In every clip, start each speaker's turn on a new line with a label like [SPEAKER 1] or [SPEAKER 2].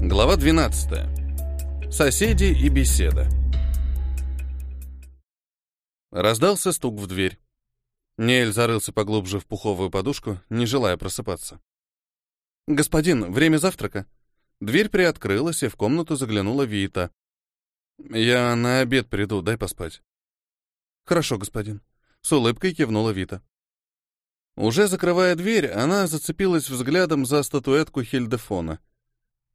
[SPEAKER 1] Глава 12. Соседи и беседа. Раздался стук в дверь. Неэль зарылся поглубже в пуховую подушку, не желая просыпаться. «Господин, время завтрака». Дверь приоткрылась, и в комнату заглянула Вита. «Я на обед приду, дай поспать». «Хорошо, господин», — с улыбкой кивнула Вита. Уже закрывая дверь, она зацепилась взглядом за статуэтку Хильдефона.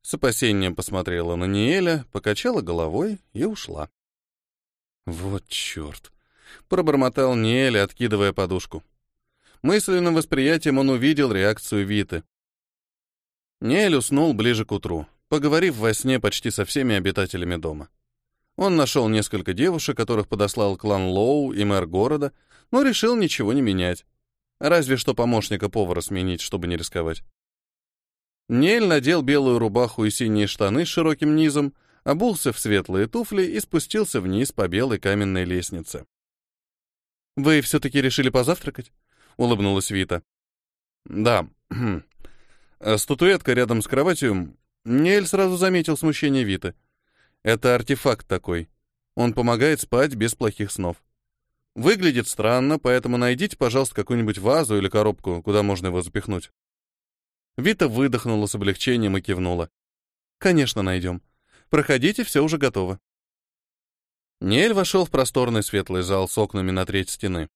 [SPEAKER 1] С опасением посмотрела на Ниэля, покачала головой и ушла. «Вот черт!» — пробормотал Ниэль, откидывая подушку. Мысленным восприятием он увидел реакцию Виты. Ниэль уснул ближе к утру, поговорив во сне почти со всеми обитателями дома. Он нашел несколько девушек, которых подослал клан Лоу и мэр города, но решил ничего не менять. Разве что помощника повара сменить, чтобы не рисковать. Нель надел белую рубаху и синие штаны с широким низом, обулся в светлые туфли и спустился вниз по белой каменной лестнице. «Вы все-таки решили позавтракать?» — улыбнулась Вита. «Да. Статуэтка рядом с кроватью...» Нель сразу заметил смущение Виты. «Это артефакт такой. Он помогает спать без плохих снов. Выглядит странно, поэтому найдите, пожалуйста, какую-нибудь вазу или коробку, куда можно его запихнуть. Вита выдохнула с облегчением и кивнула. Конечно, найдем. Проходите, все уже готово. Нель вошел в просторный светлый зал с окнами на треть стены.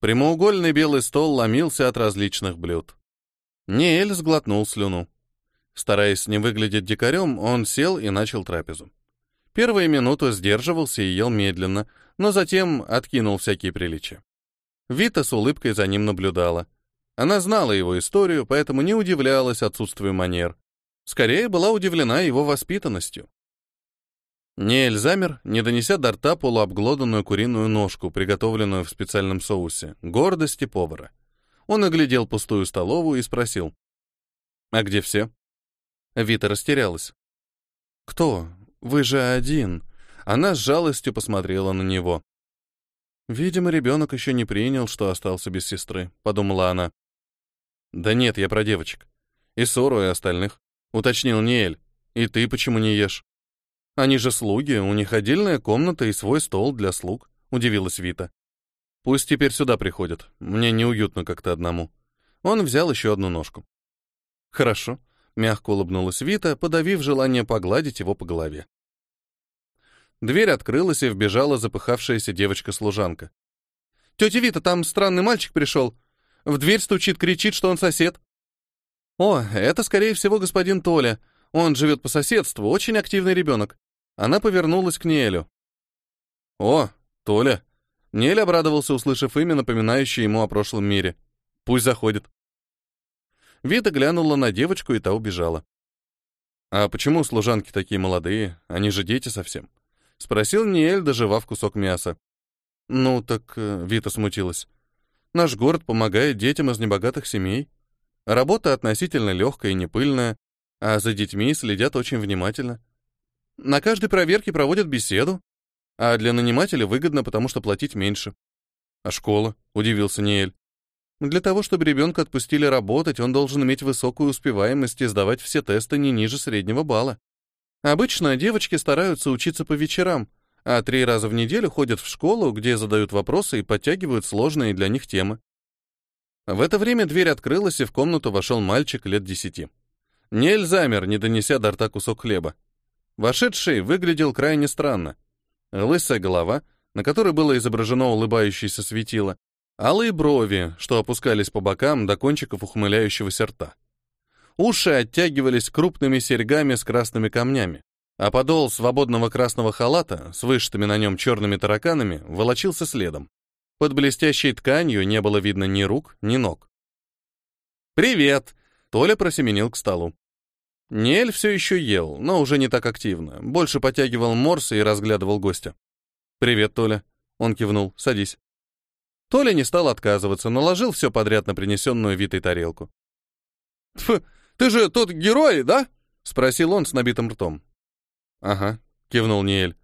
[SPEAKER 1] Прямоугольный белый стол ломился от различных блюд. Нель сглотнул слюну. Стараясь не выглядеть дикарем, он сел и начал трапезу. Первые минуты сдерживался и ел медленно, но затем откинул всякие приличия. Вита с улыбкой за ним наблюдала. Она знала его историю, поэтому не удивлялась отсутствию манер. Скорее была удивлена его воспитанностью. Неэль замер, не донеся до рта полуобглоданную куриную ножку, приготовленную в специальном соусе, гордости повара. Он оглядел пустую столовую и спросил. «А где все?» Вита растерялась. «Кто? Вы же один. Она с жалостью посмотрела на него. «Видимо, ребенок еще не принял, что остался без сестры», — подумала она. «Да нет, я про девочек. И Сору, и остальных», — уточнил Ниэль. «И ты почему не ешь?» «Они же слуги, у них отдельная комната и свой стол для слуг», — удивилась Вита. «Пусть теперь сюда приходят. Мне неуютно как-то одному». Он взял еще одну ножку. «Хорошо», — мягко улыбнулась Вита, подавив желание погладить его по голове. Дверь открылась, и вбежала запыхавшаяся девочка-служанка. «Тетя Вита, там странный мальчик пришел. В дверь стучит, кричит, что он сосед». «О, это, скорее всего, господин Толя. Он живет по соседству, очень активный ребенок». Она повернулась к Нелю. «О, Толя». Нель обрадовался, услышав имя, напоминающее ему о прошлом мире. «Пусть заходит». Вита глянула на девочку, и та убежала. «А почему служанки такие молодые? Они же дети совсем». — спросил Ниэль, доживав кусок мяса. «Ну, так...» э, — Вита смутилась. «Наш город помогает детям из небогатых семей. Работа относительно легкая и непыльная, а за детьми следят очень внимательно. На каждой проверке проводят беседу, а для нанимателя выгодно, потому что платить меньше». «А школа?» — удивился Ниэль. «Для того, чтобы ребенка отпустили работать, он должен иметь высокую успеваемость и сдавать все тесты не ниже среднего балла. Обычно девочки стараются учиться по вечерам, а три раза в неделю ходят в школу, где задают вопросы и подтягивают сложные для них темы. В это время дверь открылась, и в комнату вошел мальчик лет десяти. Нель замер, не донеся до рта кусок хлеба. Вошедший выглядел крайне странно. Лысая голова, на которой было изображено улыбающееся светило, алые брови, что опускались по бокам до кончиков ухмыляющегося рта. Уши оттягивались крупными серьгами с красными камнями, а подол свободного красного халата с вышитыми на нем черными тараканами волочился следом. Под блестящей тканью не было видно ни рук, ни ног. «Привет!» — Толя просеменил к столу. Нель все еще ел, но уже не так активно, больше потягивал морсы и разглядывал гостя. «Привет, Толя!» — он кивнул. «Садись». Толя не стал отказываться, наложил все подряд на принесенную Витой тарелку. «Тьфу, ты же тот герой, да?» — спросил он с набитым ртом. «Ага», — кивнул Ниэль.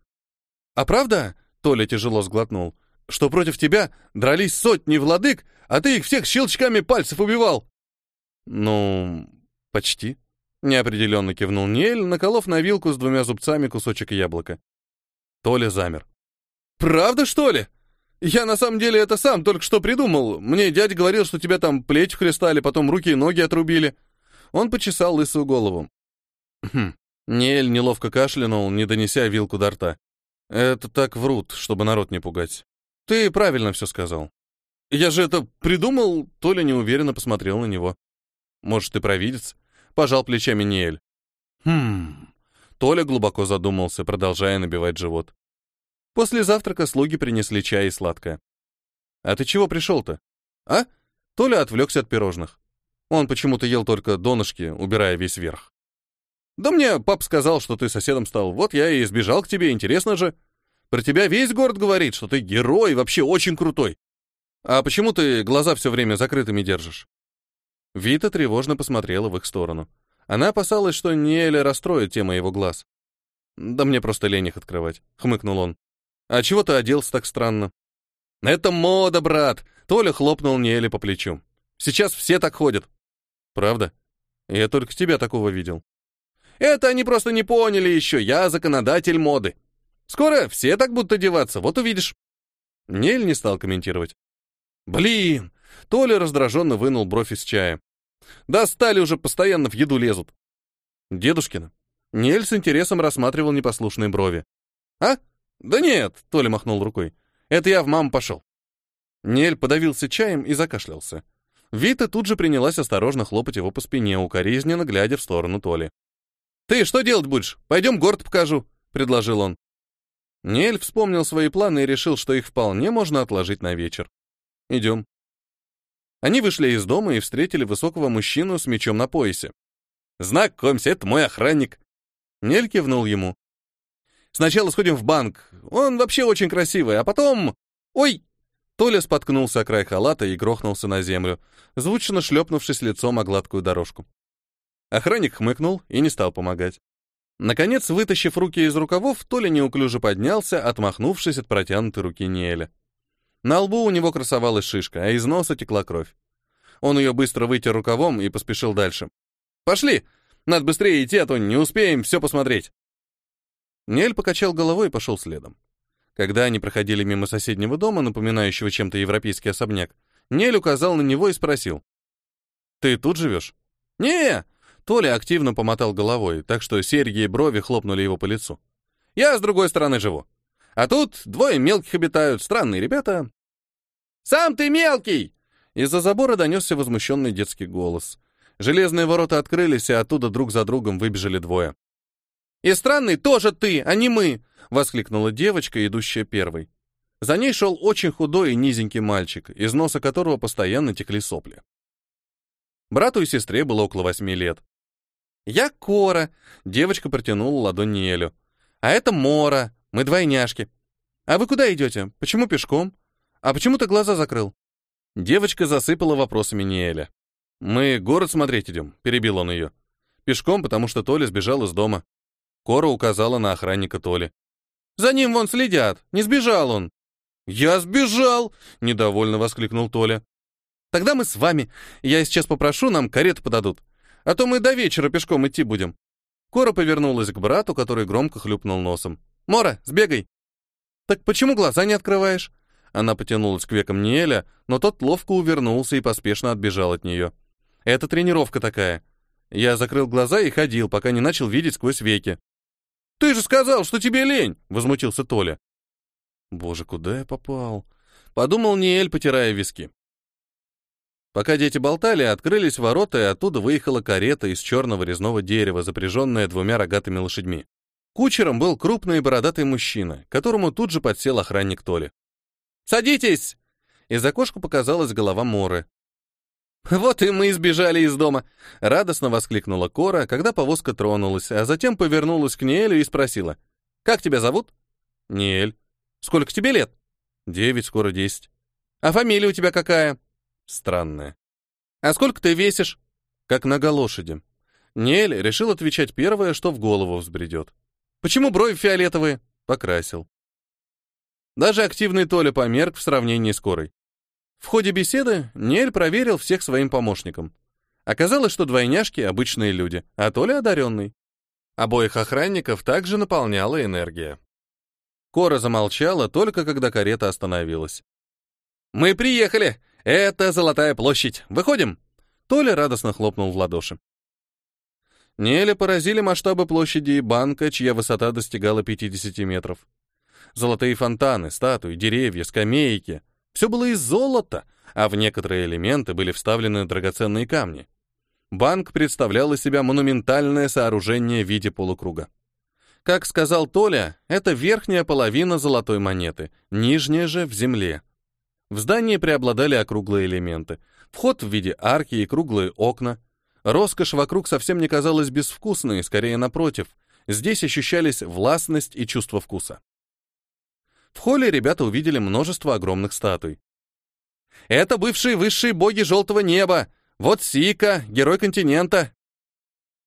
[SPEAKER 1] «А правда?» — Толя тяжело сглотнул. «Что против тебя дрались сотни владык, а ты их всех щелчками пальцев убивал?» «Ну, почти». Неопределенно кивнул Ниэль, наколов на вилку с двумя зубцами кусочек яблока. Толя замер. «Правда, что ли? Я на самом деле это сам только что придумал. Мне дядя говорил, что тебя там плеть хлестали, потом руки и ноги отрубили». Он почесал лысую голову. Хм. Ниэль неловко кашлянул, не донеся вилку до рта. «Это так врут, чтобы народ не пугать. Ты правильно все сказал. Я же это придумал, Толя неуверенно посмотрел на него. Может, ты провидец? Пожал плечами Ниэль. Хм. Толя глубоко задумался, продолжая набивать живот. После завтрака слуги принесли чай и сладкое. «А ты чего пришел-то?» «А?» Толя отвлекся от пирожных. Он почему-то ел только донышки, убирая весь верх. «Да мне пап сказал, что ты соседом стал. Вот я и сбежал к тебе, интересно же. Про тебя весь город говорит, что ты герой, вообще очень крутой. А почему ты глаза все время закрытыми держишь?» Вита тревожно посмотрела в их сторону. Она опасалась, что Неэля расстроит тема его глаз. «Да мне просто лень их открывать», — хмыкнул он. «А чего ты оделся так странно?» «Это мода, брат!» — Толя хлопнул Неэля по плечу. «Сейчас все так ходят». «Правда? Я только тебя такого видел». «Это они просто не поняли еще, я законодатель моды. Скоро все так будут одеваться, вот увидишь». Нель не стал комментировать. «Блин!» — Толя раздраженно вынул бровь из чая. «Достали уже, постоянно в еду лезут». «Дедушкина». Нель с интересом рассматривал непослушные брови. «А? Да нет!» — Толя махнул рукой. «Это я в маму пошел». Нель подавился чаем и закашлялся. Вита тут же принялась осторожно хлопать его по спине, укоризненно глядя в сторону Толи. «Ты что делать будешь? Пойдем город покажу», — предложил он. Нель вспомнил свои планы и решил, что их вполне можно отложить на вечер. Идем. Они вышли из дома и встретили высокого мужчину с мечом на поясе. «Знакомься, это мой охранник». Нель кивнул ему. «Сначала сходим в банк. Он вообще очень красивый, а потом... Ой!» Толя споткнулся о край халата и грохнулся на землю, звучно шлепнувшись лицом о гладкую дорожку. Охранник хмыкнул и не стал помогать. Наконец, вытащив руки из рукавов, Толя неуклюже поднялся, отмахнувшись от протянутой руки Неэля. На лбу у него красовалась шишка, а из носа текла кровь. Он ее быстро вытер рукавом и поспешил дальше. «Пошли! Надо быстрее идти, а то не успеем все посмотреть!» Нель покачал головой и пошел следом. Когда они проходили мимо соседнего дома, напоминающего чем-то европейский особняк, Нель указал на него и спросил. «Ты тут живешь?» «Не!» Толя активно помотал головой, так что серьги и брови хлопнули его по лицу. «Я с другой стороны живу. А тут двое мелких обитают, странные ребята. «Сам ты мелкий!» Из-за забора донесся возмущенный детский голос. Железные ворота открылись, и оттуда друг за другом выбежали двое. «И странный тоже ты, а не мы!» — воскликнула девочка, идущая первой. За ней шел очень худой и низенький мальчик, из носа которого постоянно текли сопли. Брату и сестре было около восьми лет. «Я Кора», — девочка протянула ладонь Ниэлю. «А это Мора, мы двойняшки. А вы куда идете? Почему пешком? А почему ты глаза закрыл? Девочка засыпала вопросами Ниэля. Мы город смотреть идем, перебил он ее. Пешком, потому что Толя сбежал из дома. Кора указала на охранника Толи. За ним вон следят, не сбежал он. Я сбежал, недовольно воскликнул Толя. Тогда мы с вами. Я сейчас попрошу, нам карету подадут. А то мы до вечера пешком идти будем. Кора повернулась к брату, который громко хлюпнул носом. Мора, сбегай!» «Так почему глаза не открываешь?» Она потянулась к векам Ниэля, но тот ловко увернулся и поспешно отбежал от нее. «Это тренировка такая. Я закрыл глаза и ходил, пока не начал видеть сквозь веки». «Ты же сказал, что тебе лень!» — возмутился Толя. «Боже, куда я попал?» — подумал Ниэль, потирая виски. Пока дети болтали, открылись ворота, и оттуда выехала карета из черного резного дерева, запряженная двумя рогатыми лошадьми. Кучером был крупный бородатый мужчина, которому тут же подсел охранник Толи. «Садитесь!» Из окошка показалась голова Моры. «Вот и мы избежали из дома!» — радостно воскликнула Кора, когда повозка тронулась, а затем повернулась к Ниэлю и спросила. «Как тебя зовут?» «Ниэль». «Сколько тебе лет?» «Девять, скоро десять». «А фамилия у тебя какая?» «Странная». «А сколько ты весишь?» «Как нога лошади». Ниэль решил отвечать первое, что в голову взбредет. Почему брови фиолетовые? Покрасил. Даже активный Толя померк в сравнении с Корой. В ходе беседы Нель проверил всех своим помощникам. Оказалось, что двойняшки — обычные люди, а Толя — одаренный. Обоих охранников также наполняла энергия. Кора замолчала только когда карета остановилась. «Мы приехали! Это Золотая площадь! Выходим!» Толя радостно хлопнул в ладоши. Неля поразили масштабы площади и банка, чья высота достигала 50 метров. Золотые фонтаны, статуи, деревья, скамейки — все было из золота, а в некоторые элементы были вставлены драгоценные камни. Банк представлял из себя монументальное сооружение в виде полукруга. Как сказал Толя, это верхняя половина золотой монеты, нижняя же в земле. В здании преобладали округлые элементы. Вход в виде арки и круглые окна. Роскошь вокруг совсем не казалась безвкусной, скорее напротив. Здесь ощущались властность и чувство вкуса. В холле ребята увидели множество огромных статуй. «Это бывшие высшие боги желтого неба! Вот Сика, герой континента!»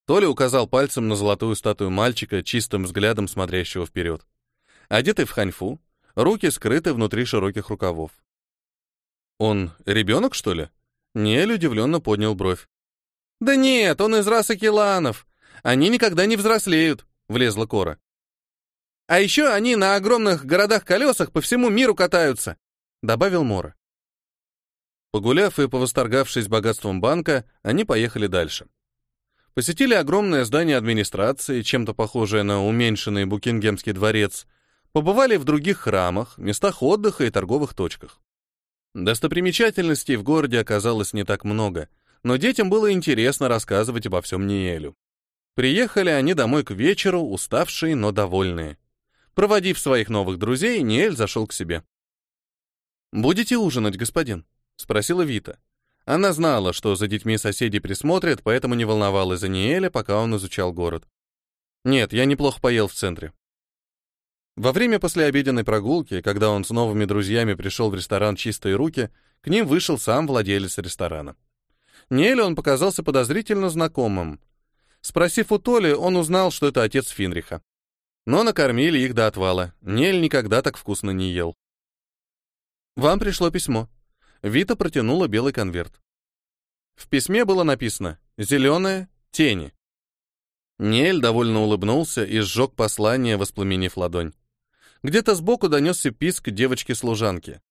[SPEAKER 1] Толя указал пальцем на золотую статую мальчика, чистым взглядом смотрящего вперед. Одетый в ханьфу, руки скрыты внутри широких рукавов. «Он ребенок, что ли?» Нель удивленно поднял бровь. «Да нет, он из расы киланов. Они никогда не взрослеют», — влезла Кора. «А еще они на огромных городах-колесах по всему миру катаются», — добавил Мора. Погуляв и повосторгавшись богатством банка, они поехали дальше. Посетили огромное здание администрации, чем-то похожее на уменьшенный Букингемский дворец, побывали в других храмах, местах отдыха и торговых точках. Достопримечательностей в городе оказалось не так много, но детям было интересно рассказывать обо всем Ниэлю. Приехали они домой к вечеру, уставшие, но довольные. Проводив своих новых друзей, Ниэль зашел к себе. «Будете ужинать, господин?» — спросила Вита. Она знала, что за детьми соседи присмотрят, поэтому не волновалась за Ниэля, пока он изучал город. Нет, я неплохо поел в центре. Во время послеобеденной прогулки, когда он с новыми друзьями пришел в ресторан «Чистые руки», к ним вышел сам владелец ресторана. Ниэлю он показался подозрительно знакомым. Спросив у Толи, он узнал, что это отец Финриха. Но накормили их до отвала. Нель никогда так вкусно не ел. «Вам пришло письмо», Вита протянула белый конверт. В письме было написано «Зеленое — тени». Нель довольно улыбнулся и сжег послание, воспламенив ладонь. Где-то сбоку донесся писк девочки-служанки.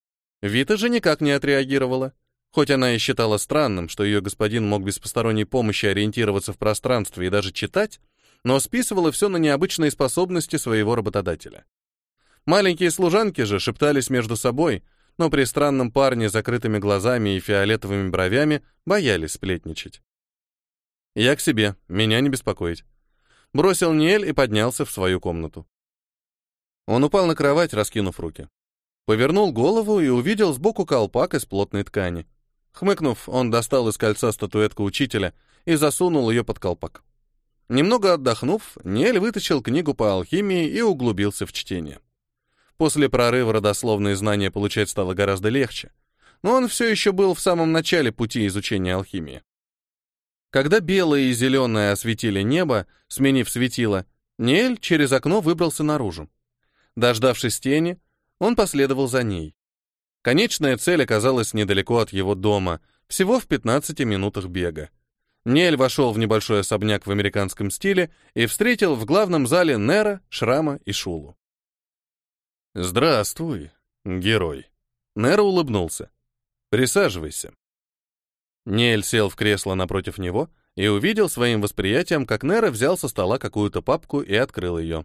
[SPEAKER 1] Вита же никак не отреагировала. Хоть она и считала странным, что ее господин мог без посторонней помощи ориентироваться в пространстве и даже читать, но списывала все на необычные способности своего работодателя. Маленькие служанки же шептались между собой, но при странном парне с закрытыми глазами и фиолетовыми бровями боялись сплетничать. «Я к себе, меня не беспокоить». Бросил Ниэль и поднялся в свою комнату. Он упал на кровать, раскинув руки. Повернул голову и увидел сбоку колпак из плотной ткани. Хмыкнув, он достал из кольца статуэтку учителя и засунул ее под колпак. Немного отдохнув, Ниэль вытащил книгу по алхимии и углубился в чтение. После прорыва родословные знания получать стало гораздо легче, но он все еще был в самом начале пути изучения алхимии. Когда белое и зеленое осветили небо, сменив светило, Нель через окно выбрался наружу. Дождавшись тени, он последовал за ней. Конечная цель оказалась недалеко от его дома, всего в 15 минутах бега. Нель вошел в небольшой особняк в американском стиле и встретил в главном зале Нера, Шрама и Шулу. «Здравствуй, герой». Нера улыбнулся. «Присаживайся». Нель сел в кресло напротив него и увидел своим восприятием, как Нера взял со стола какую-то папку и открыл ее.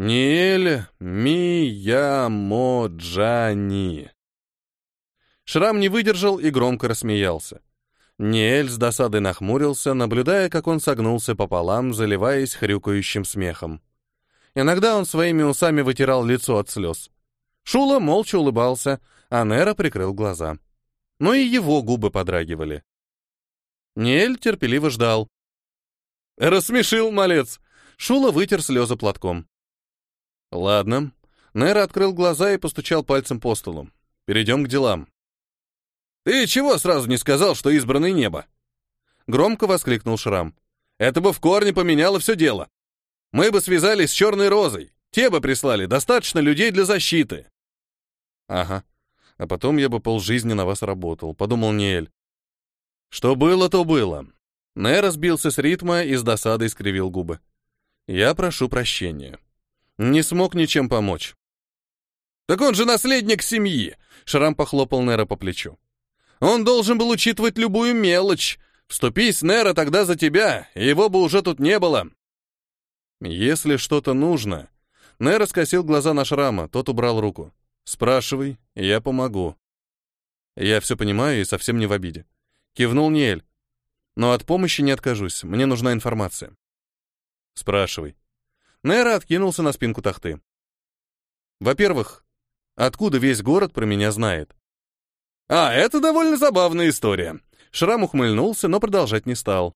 [SPEAKER 1] «Ниэль Миямоджани». Шрам не выдержал и громко рассмеялся. Ниэль с досадой нахмурился, наблюдая, как он согнулся пополам, заливаясь хрюкающим смехом. Иногда он своими усами вытирал лицо от слез. Шула молча улыбался, а Нера прикрыл глаза. Но и его губы подрагивали. Ниэль терпеливо ждал. «Рассмешил, малец!» Шула вытер слезы платком. «Ладно». Нера открыл глаза и постучал пальцем по столу. «Перейдем к делам». «Ты чего сразу не сказал, что избранное небо?» Громко воскликнул Шрам. «Это бы в корне поменяло все дело». Мы бы связались с Черной Розой. Те бы прислали достаточно людей для защиты. Ага. А потом я бы полжизни на вас работал, подумал Ниэль. Что было, то было. Нейра сбился с ритма и с досадой скривил губы. Я прошу прощения. Не смог ничем помочь. Так он же наследник семьи, Шрам похлопал Нера по плечу. Он должен был учитывать любую мелочь. Вступись, Нера, тогда за тебя, его бы уже тут не было. Если что-то нужно... Нера скосил глаза на Шрама, тот убрал руку. Спрашивай, я помогу. Я все понимаю и совсем не в обиде. Кивнул Ниэль. Но от помощи не откажусь, мне нужна информация. Спрашивай. Нера откинулся на спинку тахты. Во-первых, откуда весь город про меня знает? А, это довольно забавная история. Шрам ухмыльнулся, но продолжать не стал.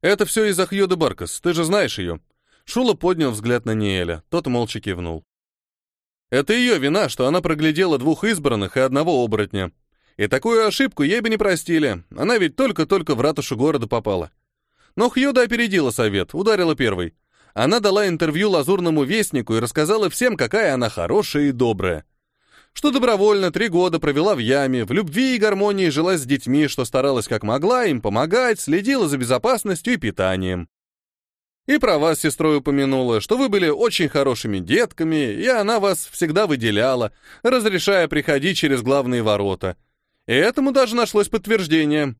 [SPEAKER 1] Это все из-за Хьюда Баркас, ты же знаешь ее. Шула поднял взгляд на Ниэля, тот молча кивнул. Это ее вина, что она проглядела двух избранных и одного оборотня. И такую ошибку ей бы не простили, она ведь только-только в ратушу города попала. Но Хьюда опередила совет, ударила первой. Она дала интервью Лазурному Вестнику и рассказала всем, какая она хорошая и добрая. Что добровольно три года провела в яме, в любви и гармонии жила с детьми, что старалась как могла им помогать, следила за безопасностью и питанием. И про вас сестрой упомянула, что вы были очень хорошими детками, и она вас всегда выделяла, разрешая приходить через главные ворота. И этому даже нашлось подтверждение.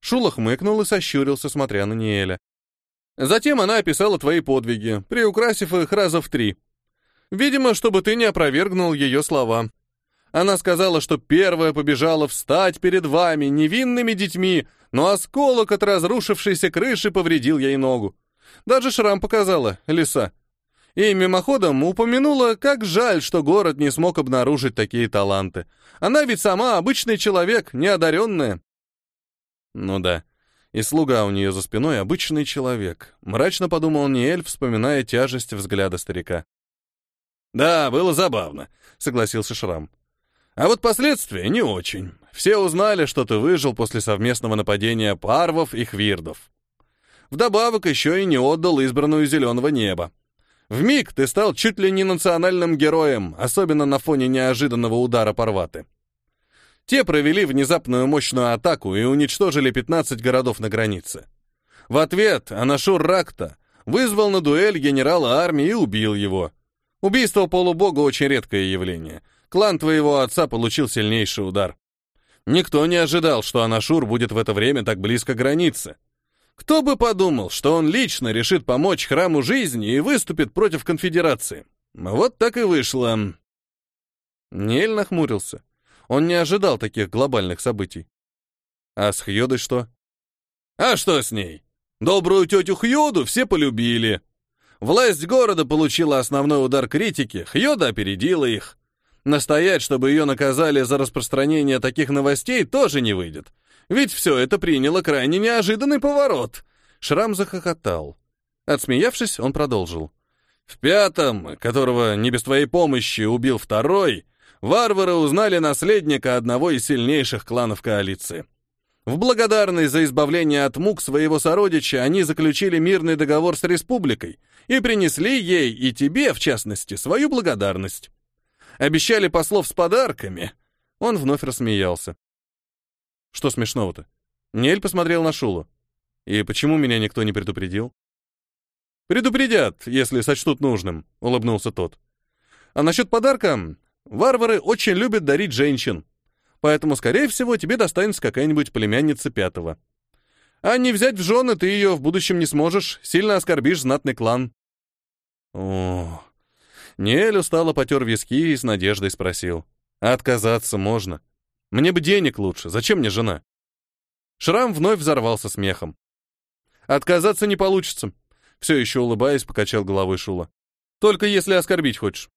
[SPEAKER 1] Шула хмыкнул и сощурился, смотря на Ниэля. Затем она описала твои подвиги, приукрасив их раза в три. Видимо, чтобы ты не опровергнул ее слова. Она сказала, что первая побежала встать перед вами, невинными детьми, но осколок от разрушившейся крыши повредил ей ногу. Даже шрам показала, лиса. И мимоходом упомянула, как жаль, что город не смог обнаружить такие таланты. Она ведь сама обычный человек, неодаренная. Ну да. И слуга у нее за спиной обычный человек. Мрачно подумал Ниэль, вспоминая тяжесть взгляда старика. «Да, было забавно», — согласился Шрам. «А вот последствия не очень. Все узнали, что ты выжил после совместного нападения парвов и хвирдов. Вдобавок еще и не отдал избранную зеленого неба. В миг ты стал чуть ли не национальным героем, особенно на фоне неожиданного удара Парваты. Те провели внезапную мощную атаку и уничтожили 15 городов на границе. В ответ Анашур Ракта вызвал на дуэль генерала армии и убил его. Убийство полубога очень редкое явление. Клан твоего отца получил сильнейший удар. Никто не ожидал, что Анашур будет в это время так близко к границе. Кто бы подумал, что он лично решит помочь храму жизни и выступит против конфедерации. Вот так и вышло. Нель нахмурился. Он не ожидал таких глобальных событий. А с Хьодой что? А что с ней? Добрую тетю Хьоду все полюбили. Власть города получила основной удар критики, Хьода опередила их. Настоять, чтобы ее наказали за распространение таких новостей, тоже не выйдет. Ведь все это приняло крайне неожиданный поворот. Шрам захохотал. Отсмеявшись, он продолжил. В пятом, которого не без твоей помощи убил второй, варвары узнали наследника одного из сильнейших кланов коалиции. В благодарность за избавление от мук своего сородича они заключили мирный договор с республикой и принесли ей и тебе, в частности, свою благодарность. Обещали послов с подарками. Он вновь рассмеялся. Что смешного-то? Нель посмотрел на Шулу. И почему меня никто не предупредил? Предупредят, если сочтут нужным, улыбнулся тот. А насчет подарка, Варвары очень любят дарить женщин. Поэтому, скорее всего, тебе достанется какая-нибудь племянница пятого. А не взять в жены ты ее в будущем не сможешь, сильно оскорбишь знатный клан. О, Нель устало потер виски и с надеждой спросил. Отказаться можно. Мне бы денег лучше, зачем мне жена? Шрам вновь взорвался смехом. Отказаться не получится. Все еще улыбаясь, покачал головой Шула. Только если оскорбить хочешь.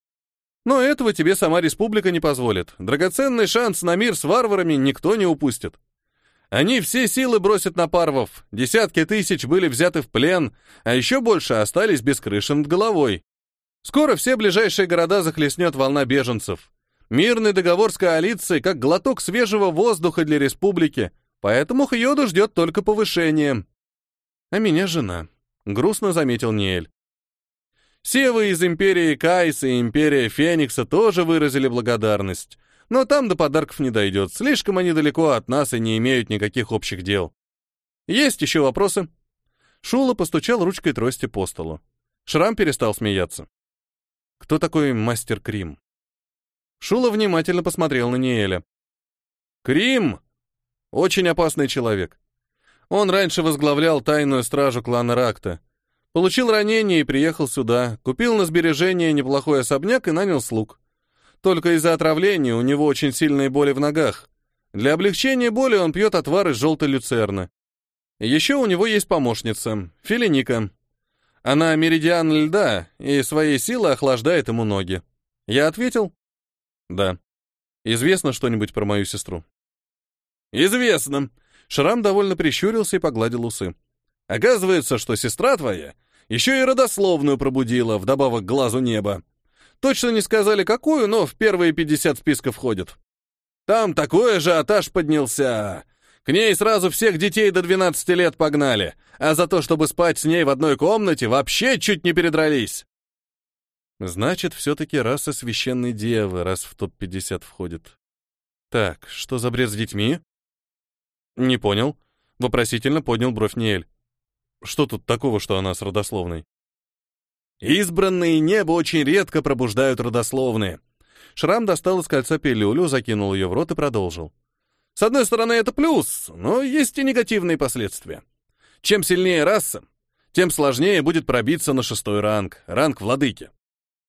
[SPEAKER 1] Но этого тебе сама республика не позволит. Драгоценный шанс на мир с варварами никто не упустит. Они все силы бросят на парвов, десятки тысяч были взяты в плен, а еще больше остались без крыши над головой. Скоро все ближайшие города захлестнет волна беженцев. Мирный договор с коалицией как глоток свежего воздуха для республики, поэтому Хьоду ждет только повышение. А меня жена, грустно заметил Ниэль. Севы из империи Кайса и империя Феникса тоже выразили благодарность. Но там до подарков не дойдет. Слишком они далеко от нас и не имеют никаких общих дел. Есть еще вопросы?» Шула постучал ручкой трости по столу. Шрам перестал смеяться. «Кто такой мастер Крим?» Шула внимательно посмотрел на Ниэля. «Крим! Очень опасный человек. Он раньше возглавлял тайную стражу клана Ракта. Получил ранение и приехал сюда, купил на сбережение неплохой особняк и нанял слуг. Только из-за отравления у него очень сильные боли в ногах. Для облегчения боли он пьет отвар из желтой люцерны. Еще у него есть помощница, Филиника. Она меридиан льда и своей силой охлаждает ему ноги. Я ответил? Да. Известно что-нибудь про мою сестру? Известно. Шрам довольно прищурился и погладил усы. Оказывается, что сестра твоя еще и родословную пробудила, вдобавок глазу неба. Точно не сказали, какую, но в первые 50 списков входит. Там такой ажиотаж поднялся. К ней сразу всех детей до 12 лет погнали, а за то, чтобы спать с ней в одной комнате, вообще чуть не передрались. Значит, все-таки раса священной девы, раз в топ-50 входит. Так, что за бред с детьми? Не понял. Вопросительно поднял бровь Ниэль. Что тут такого, что она с родословной? Избранные небо очень редко пробуждают родословные. Шрам достал из кольца пилюлю, закинул ее в рот и продолжил. С одной стороны, это плюс, но есть и негативные последствия. Чем сильнее раса, тем сложнее будет пробиться на шестой ранг, ранг владыки.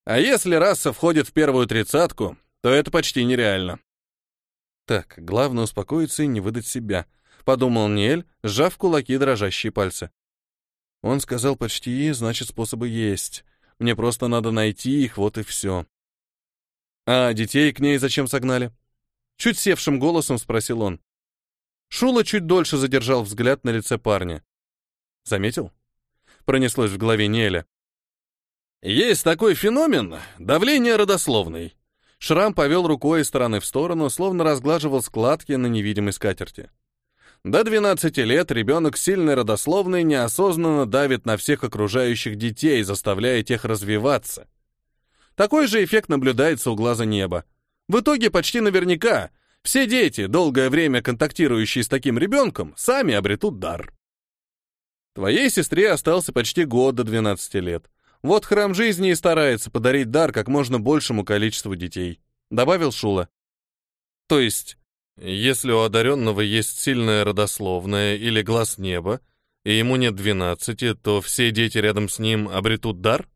[SPEAKER 1] А если раса входит в первую тридцатку, то это почти нереально. Так, главное успокоиться и не выдать себя, подумал Ниэль, сжав кулаки дрожащие пальцы. Он сказал почти, значит, способы есть. Мне просто надо найти их, вот и все. А детей к ней зачем согнали? Чуть севшим голосом спросил он. Шула чуть дольше задержал взгляд на лице парня. Заметил? Пронеслось в голове Неля. Есть такой феномен — давление родословной. Шрам повел рукой из стороны в сторону, словно разглаживал складки на невидимой скатерти. До 12 лет ребенок сильной родословной неосознанно давит на всех окружающих детей, заставляя тех развиваться. Такой же эффект наблюдается у глаза неба. В итоге почти наверняка все дети, долгое время контактирующие с таким ребенком, сами обретут дар. Твоей сестре остался почти год до 12 лет. Вот храм жизни и старается подарить дар как можно большему количеству детей, добавил Шула. То есть, если у одаренного есть сильная родословная или глаз неба, и ему нет 12, то все дети рядом с ним обретут дар?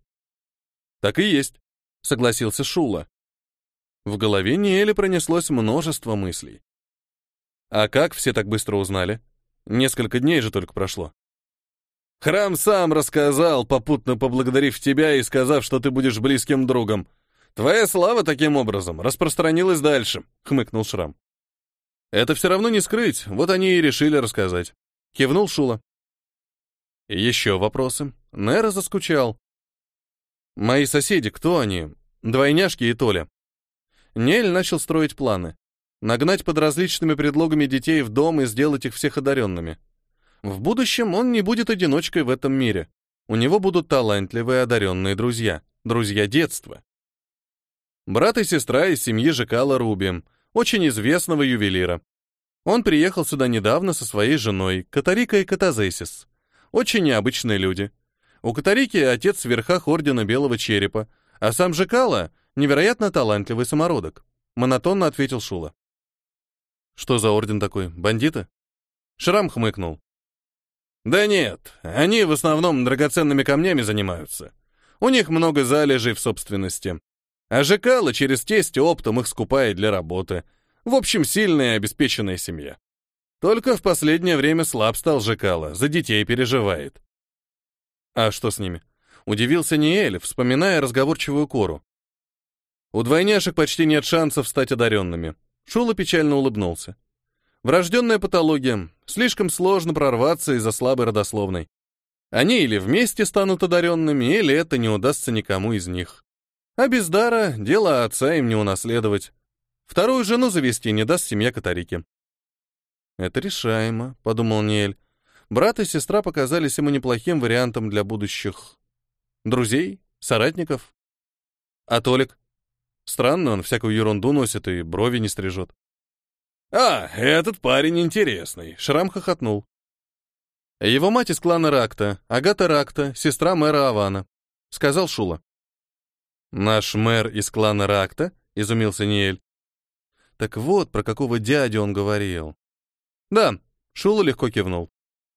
[SPEAKER 1] Так и есть, согласился Шула. В голове Ниэля пронеслось множество мыслей. А как все так быстро узнали? Несколько дней же только прошло. Храм сам рассказал, попутно поблагодарив тебя и сказав, что ты будешь близким другом. Твоя слава таким образом распространилась дальше, хмыкнул Шрам. Это все равно не скрыть, вот они и решили рассказать. Кивнул Шула. Еще вопросы. Нера заскучал. Мои соседи, кто они? Двойняшки и Толя. Нель начал строить планы. Нагнать под различными предлогами детей в дом и сделать их всех одаренными. В будущем он не будет одиночкой в этом мире. У него будут талантливые одаренные друзья, друзья детства. Брат и сестра из семьи Жекала Руби, очень известного ювелира. Он приехал сюда недавно со своей женой, Катарикой Катазесис. Очень необычные люди. У Катарики отец в верхах Ордена Белого Черепа, а сам Жекала Невероятно талантливый самородок, монотонно ответил Шула. Что за орден такой? Бандиты? Шрам хмыкнул. Да нет, они в основном драгоценными камнями занимаются. У них много залежей в собственности. А Жекала через тесть оптом их скупает для работы. В общем, сильная и обеспеченная семья. Только в последнее время слаб стал Жекала, за детей переживает. А что с ними? Удивился Ниэль, вспоминая разговорчивую кору. У двойняшек почти нет шансов стать одаренными. Шула печально улыбнулся. Врожденная патология. Слишком сложно прорваться из-за слабой родословной. Они или вместе станут одаренными, или это не удастся никому из них. А без дара дело отца им не унаследовать. Вторую жену завести не даст семья Катарики. «Это решаемо», — подумал Ниэль. Брат и сестра показались ему неплохим вариантом для будущих друзей, соратников. А Толик? Странно, он всякую ерунду носит и брови не стрижет.
[SPEAKER 2] «А, этот парень интересный», — Шрам хохотнул.
[SPEAKER 1] Его мать из клана Ракта, Агата Ракта, сестра мэра Авана, — сказал Шула. «Наш мэр из клана Ракта?» — изумился Ниэль. «Так вот, про какого дядю он говорил». «Да», — Шула легко кивнул.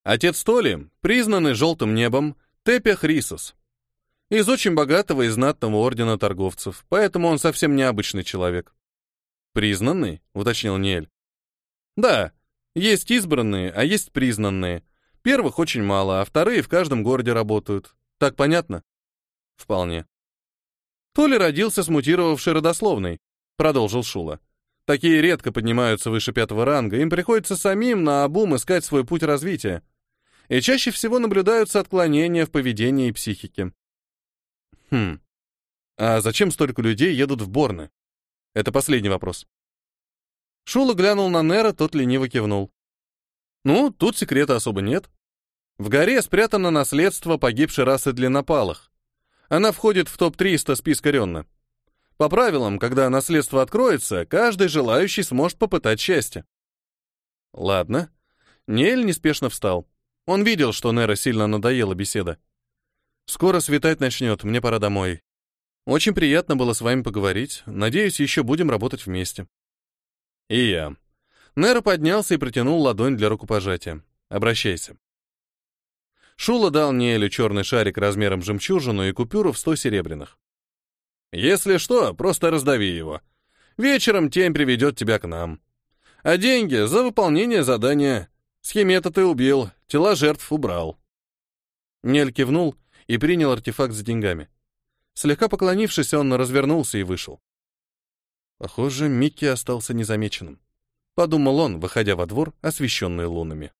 [SPEAKER 1] «Отец Толи, признанный желтым небом, Тепех Рисос. Из очень богатого и знатного ордена торговцев, поэтому он совсем необычный человек». «Признанный?» — уточнил Ниэль. «Да, есть избранные, а есть признанные. Первых очень мало, а вторые в каждом городе работают. Так понятно?» «Вполне». Толи родился с мутировавшей родословной, продолжил Шула. Такие редко поднимаются выше пятого ранга, им приходится самим на обум искать свой путь развития. И чаще всего наблюдаются отклонения в поведении и психике. Хм. А зачем столько людей едут в Борны? Это последний вопрос. Шула глянул на Нера, тот лениво кивнул. Ну, тут секрета особо нет. В горе спрятано наследство погибшей расы длиннопалых. Она входит в топ-300 списка Ренна. По правилам, когда наследство откроется, каждый желающий сможет попытать счастье. Ладно. Нель неспешно встал. Он видел, что Нера сильно надоела беседа. Скоро светать начнет, мне пора домой. Очень приятно было с вами поговорить. Надеюсь, еще будем работать вместе. И я. Нера поднялся и протянул ладонь для рукопожатия. Обращайся. Шула дал Ниэлю черный шарик размером жемчужину и купюру в сто серебряных. «Если что, просто раздави его. Вечером тень приведет тебя к нам. А деньги за выполнение задания. Схемета ты убил, тела жертв убрал». Нель кивнул и принял артефакт за деньгами. Слегка поклонившись, он развернулся и вышел. Похоже, Микки остался незамеченным. Подумал он, выходя во двор, освещенный лунами.